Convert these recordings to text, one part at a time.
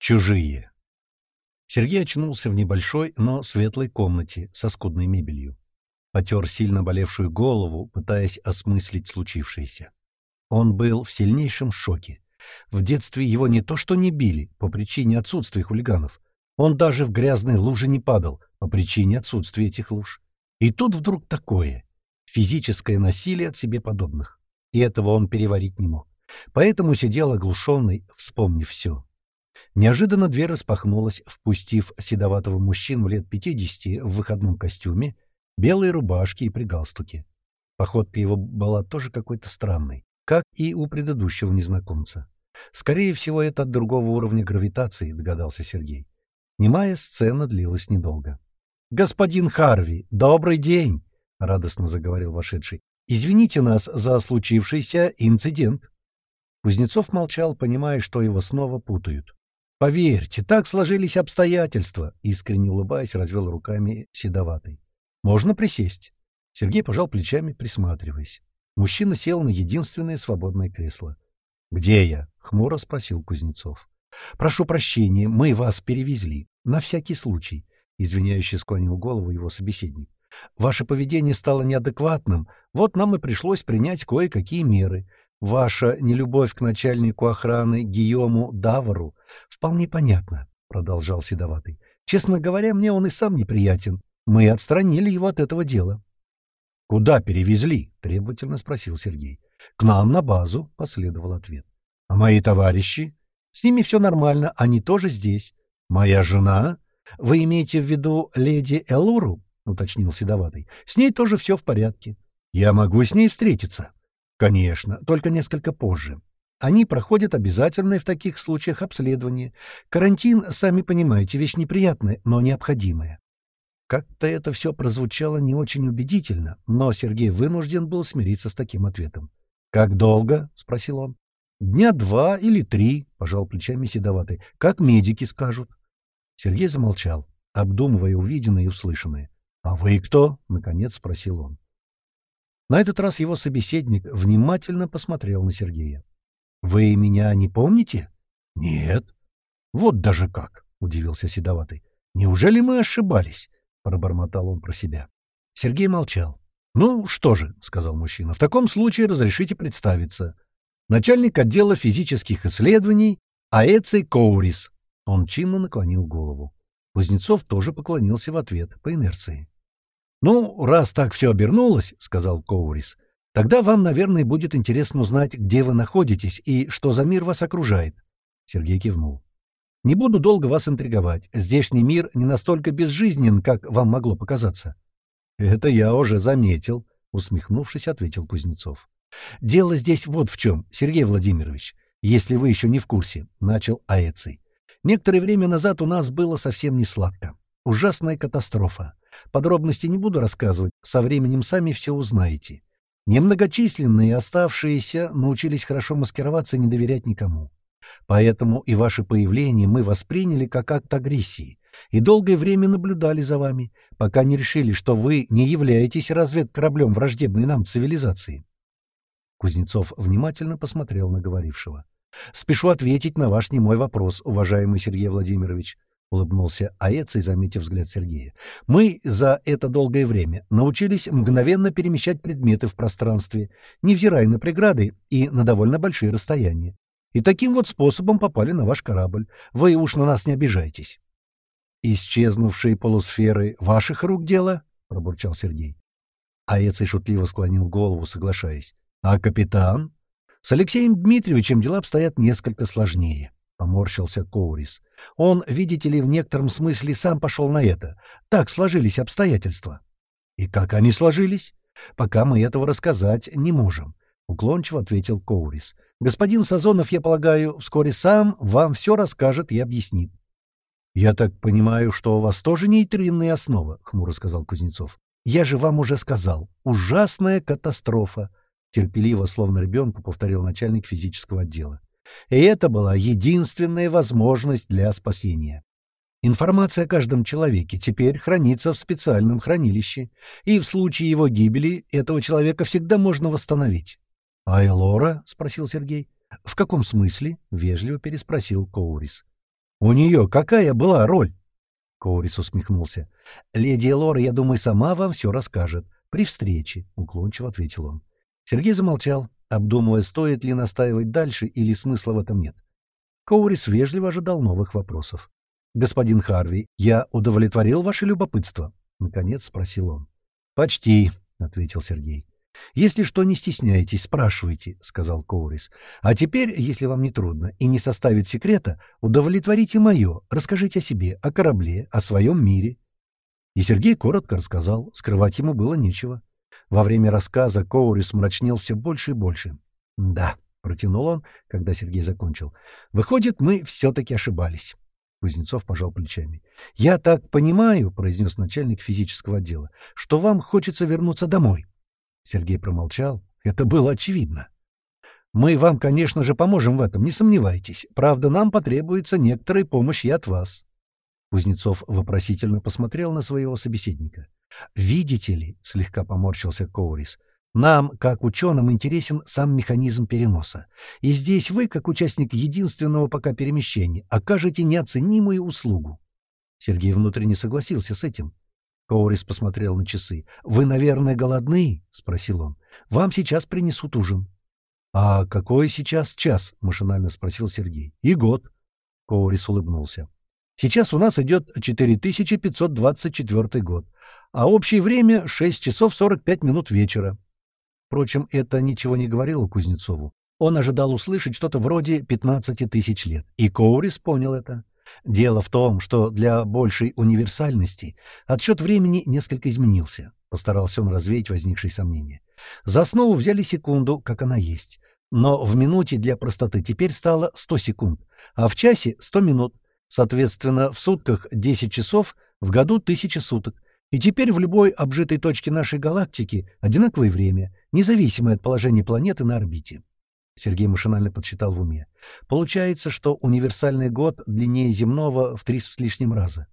Чужие. Сергей очнулся в небольшой, но светлой комнате со скудной мебелью. Потер сильно болевшую голову, пытаясь осмыслить случившееся. Он был в сильнейшем шоке. В детстве его не то что не били, по причине отсутствия хулиганов. Он даже в грязной луже не падал, по причине отсутствия этих луж. И тут вдруг такое. Физическое насилие от себе подобных. И этого он переварить не мог. Поэтому сидел оглушенный, вспомнив все. Неожиданно дверь распахнулась, впустив седоватого мужчину лет пятидесяти в выходном костюме, белой рубашке и при галстуке. Походка его была тоже какой-то странной, как и у предыдущего незнакомца. Скорее всего, это от другого уровня гравитации, догадался Сергей. Немая сцена длилась недолго. «Господин Харви, добрый день!» — радостно заговорил вошедший. «Извините нас за случившийся инцидент». Кузнецов молчал, понимая, что его снова путают. «Поверьте, так сложились обстоятельства», — искренне улыбаясь, развел руками седоватый. «Можно присесть?» Сергей пожал плечами, присматриваясь. Мужчина сел на единственное свободное кресло. «Где я?» — хмуро спросил Кузнецов. «Прошу прощения, мы вас перевезли. На всякий случай», — извиняюще склонил голову его собеседник. «Ваше поведение стало неадекватным, вот нам и пришлось принять кое-какие меры. Ваша нелюбовь к начальнику охраны Гийому Давару вполне понятна, — продолжал Седоватый. Честно говоря, мне он и сам неприятен. Мы отстранили его от этого дела. — Куда перевезли? — требовательно спросил Сергей. — К нам на базу, — последовал ответ. — А мои товарищи? С ними все нормально, они тоже здесь. — Моя жена? Вы имеете в виду леди Элуру? — уточнил Седоватый. — С ней тоже все в порядке. Я могу с ней встретиться. — Конечно, только несколько позже. Они проходят обязательное в таких случаях обследование. Карантин, сами понимаете, вещь неприятная, но необходимая. Как-то это все прозвучало не очень убедительно, но Сергей вынужден был смириться с таким ответом. «Как долго?» — спросил он. «Дня два или три», — пожал плечами седоватый. «Как медики скажут». Сергей замолчал, обдумывая увиденное и услышанное. «А вы кто?» — наконец спросил он. На этот раз его собеседник внимательно посмотрел на Сергея. «Вы меня не помните?» «Нет». «Вот даже как!» — удивился Седоватый. «Неужели мы ошибались?» — пробормотал он про себя. Сергей молчал. «Ну что же», — сказал мужчина, — «в таком случае разрешите представиться. Начальник отдела физических исследований Аэций Коурис». Он чинно наклонил голову. Кузнецов тоже поклонился в ответ, по инерции. «Ну, раз так все обернулось, — сказал Коурис, — тогда вам, наверное, будет интересно узнать, где вы находитесь и что за мир вас окружает». Сергей кивнул. «Не буду долго вас интриговать. Здешний мир не настолько безжизнен, как вам могло показаться». «Это я уже заметил», — усмехнувшись, ответил Кузнецов. «Дело здесь вот в чем, Сергей Владимирович, если вы еще не в курсе», — начал Аэций. «Некоторое время назад у нас было совсем не сладко. Ужасная катастрофа. Подробности не буду рассказывать, со временем сами все узнаете. Немногочисленные оставшиеся научились хорошо маскироваться и не доверять никому. Поэтому и ваше появление мы восприняли как акт агрессии и долгое время наблюдали за вами, пока не решили, что вы не являетесь разведкораблем враждебной нам цивилизации. Кузнецов внимательно посмотрел на говорившего. «Спешу ответить на ваш немой вопрос, уважаемый Сергей Владимирович. — улыбнулся Аэций, заметив взгляд Сергея. «Мы за это долгое время научились мгновенно перемещать предметы в пространстве, невзирая на преграды и на довольно большие расстояния. И таким вот способом попали на ваш корабль. Вы уж на нас не обижайтесь». «Исчезнувшие полусферы ваших рук дело?» — пробурчал Сергей. Аэций шутливо склонил голову, соглашаясь. «А капитан?» «С Алексеем Дмитриевичем дела обстоят несколько сложнее» поморщился Коурис. Он, видите ли, в некотором смысле сам пошел на это. Так сложились обстоятельства. И как они сложились? Пока мы этого рассказать не можем, уклончиво ответил Коурис. Господин Сазонов, я полагаю, вскоре сам вам все расскажет и объяснит. «Я так понимаю, что у вас тоже нейтринная основа», — хмуро сказал Кузнецов. «Я же вам уже сказал. Ужасная катастрофа», — терпеливо, словно ребенку, повторил начальник физического отдела. И это была единственная возможность для спасения. Информация о каждом человеке теперь хранится в специальном хранилище, и в случае его гибели этого человека всегда можно восстановить. — А Элора? — спросил Сергей. — В каком смысле? — вежливо переспросил Коурис. «У нее какая была роль?» Коурис усмехнулся. «Леди Лора, я думаю, сама вам все расскажет. При встрече», — уклончиво ответил он. Сергей замолчал, обдумывая, стоит ли настаивать дальше или смысла в этом нет. Коурис вежливо ожидал новых вопросов. «Господин Харви, я удовлетворил ваше любопытство?» — наконец спросил он. «Почти», — ответил Сергей. «Если что, не стесняйтесь, спрашивайте», — сказал Коурис. «А теперь, если вам не трудно и не составит секрета, удовлетворите мое, расскажите о себе, о корабле, о своем мире». И Сергей коротко рассказал, скрывать ему было нечего. Во время рассказа Коурис мрачнел все больше и больше. «Да», — протянул он, когда Сергей закончил, — «выходит, мы все-таки ошибались». Кузнецов пожал плечами. «Я так понимаю», — произнес начальник физического отдела, — «что вам хочется вернуться домой». Сергей промолчал. Это было очевидно. «Мы вам, конечно же, поможем в этом, не сомневайтесь. Правда, нам потребуется некоторая помощь и от вас». Кузнецов вопросительно посмотрел на своего собеседника. «Видите ли», — слегка поморщился Коурис, — нам, как ученым, интересен сам механизм переноса. И здесь вы, как участник единственного пока перемещения, окажете неоценимую услугу. Сергей внутренне согласился с этим. Коурис посмотрел на часы. «Вы, наверное, голодны?» — спросил он. «Вам сейчас принесут ужин». «А какой сейчас час?» — машинально спросил Сергей. «И год». Коурис улыбнулся. «Сейчас у нас идет 4524 год, а общее время — 6 часов 45 минут вечера. Впрочем, это ничего не говорило Кузнецову. Он ожидал услышать что-то вроде 15 тысяч лет, и Коурис понял это. Дело в том, что для большей универсальности отсчет времени несколько изменился. Постарался он развеять возникшие сомнения. За основу взяли секунду, как она есть. Но в минуте для простоты теперь стало 100 секунд, а в часе — 100 минут. Соответственно, в сутках 10 часов, в году 1000 суток. И теперь в любой обжитой точке нашей галактики одинаковое время, независимое от положения планеты на орбите. Сергей машинально подсчитал в уме. Получается, что универсальный год длиннее земного в три с лишним раза.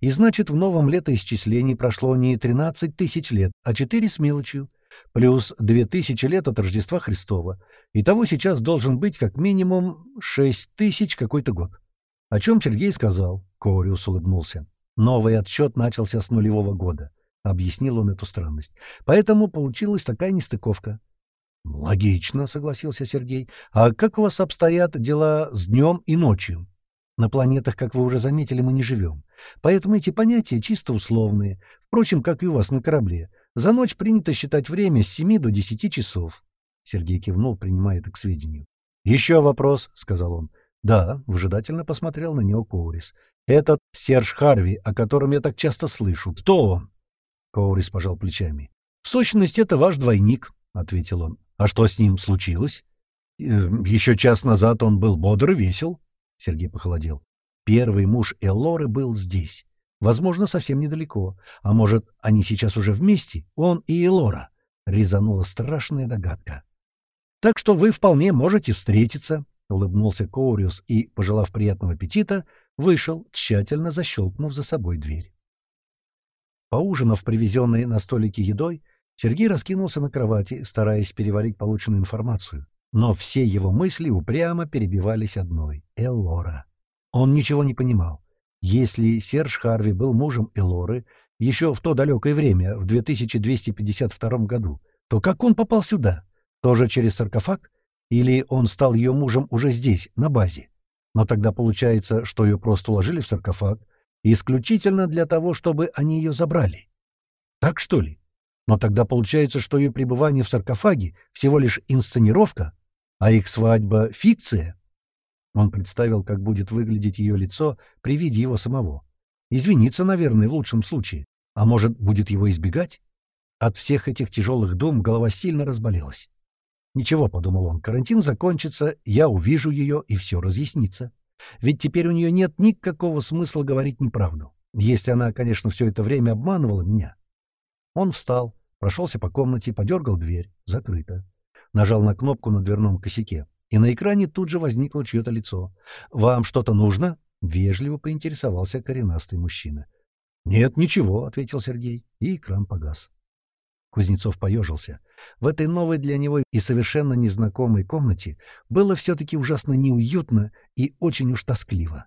И значит, в новом летоисчислении прошло не 13 тысяч лет, а 4 с мелочью, плюс 2000 лет от Рождества Христова. Итого сейчас должен быть как минимум 6 тысяч какой-то год. О чем Сергей сказал. Кориус улыбнулся. Новый отсчет начался с нулевого года. Объяснил он эту странность. Поэтому получилась такая нестыковка. «Логично», — согласился Сергей. «А как у вас обстоят дела с днем и ночью?» «На планетах, как вы уже заметили, мы не живем. Поэтому эти понятия чисто условные. Впрочем, как и у вас на корабле. За ночь принято считать время с 7 до 10 часов». Сергей кивнул, принимая это к сведению. «Еще вопрос», — сказал он. «Да», — выжидательно посмотрел на него Коурис. «Этот Серж Харви, о котором я так часто слышу. Кто он?» Коурис пожал плечами. «В сущности, это ваш двойник», — ответил он. «А что с ним случилось?» «Э, «Еще час назад он был бодр и весел», — Сергей похолодел. «Первый муж Эллоры был здесь. Возможно, совсем недалеко. А может, они сейчас уже вместе, он и Эллора?» — резанула страшная догадка. «Так что вы вполне можете встретиться», — улыбнулся Коуриус и, пожелав приятного аппетита, вышел, тщательно защелкнув за собой дверь. Поужинав привезенной на столике едой, Сергей раскинулся на кровати, стараясь переварить полученную информацию. Но все его мысли упрямо перебивались одной — Эллора. Он ничего не понимал. Если Серж Харви был мужем Эллоры еще в то далекое время, в 2252 году, то как он попал сюда? Тоже через саркофаг? Или он стал ее мужем уже здесь, на базе? Но тогда получается, что ее просто уложили в саркофаг, исключительно для того, чтобы они ее забрали. Так что ли? Но тогда получается, что ее пребывание в саркофаге всего лишь инсценировка, а их свадьба — фикция. Он представил, как будет выглядеть ее лицо при виде его самого. Извиниться, наверное, в лучшем случае. А может, будет его избегать? От всех этих тяжелых дум голова сильно разболелась. «Ничего», — подумал он, — «карантин закончится, я увижу ее, и все разъяснится. Ведь теперь у нее нет никакого смысла говорить неправду, если она, конечно, все это время обманывала меня». Он встал, прошелся по комнате, подергал дверь, закрыто. Нажал на кнопку на дверном косяке, и на экране тут же возникло чье-то лицо. «Вам что-то нужно?» — вежливо поинтересовался коренастый мужчина. «Нет, ничего», — ответил Сергей, и экран погас. Кузнецов поежился. В этой новой для него и совершенно незнакомой комнате было все-таки ужасно неуютно и очень уж тоскливо.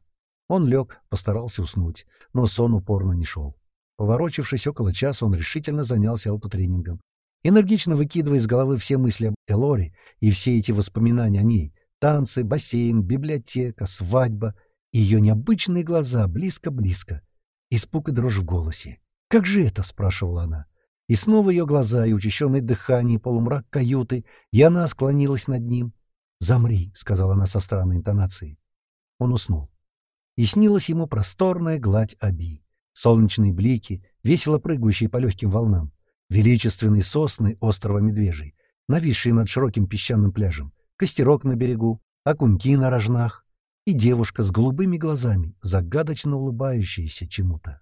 Он лег, постарался уснуть, но сон упорно не шел. Поворочившись около часа, он решительно занялся аутотренингом. Энергично выкидывая из головы все мысли об Элоре и все эти воспоминания о ней — танцы, бассейн, библиотека, свадьба — и ее необычные глаза близко-близко. Испуг и дрожь в голосе. «Как же это?» — спрашивала она. И снова ее глаза, и учащенное дыхание, и полумрак каюты, и она склонилась над ним. «Замри», — сказала она со странной интонацией. Он уснул. И снилась ему просторная гладь Аби, солнечные блики, весело прыгающие по легким волнам, величественные сосны острова Медвежий, нависшие над широким песчаным пляжем, костерок на берегу, окуньки на рожнах и девушка с голубыми глазами, загадочно улыбающаяся чему-то.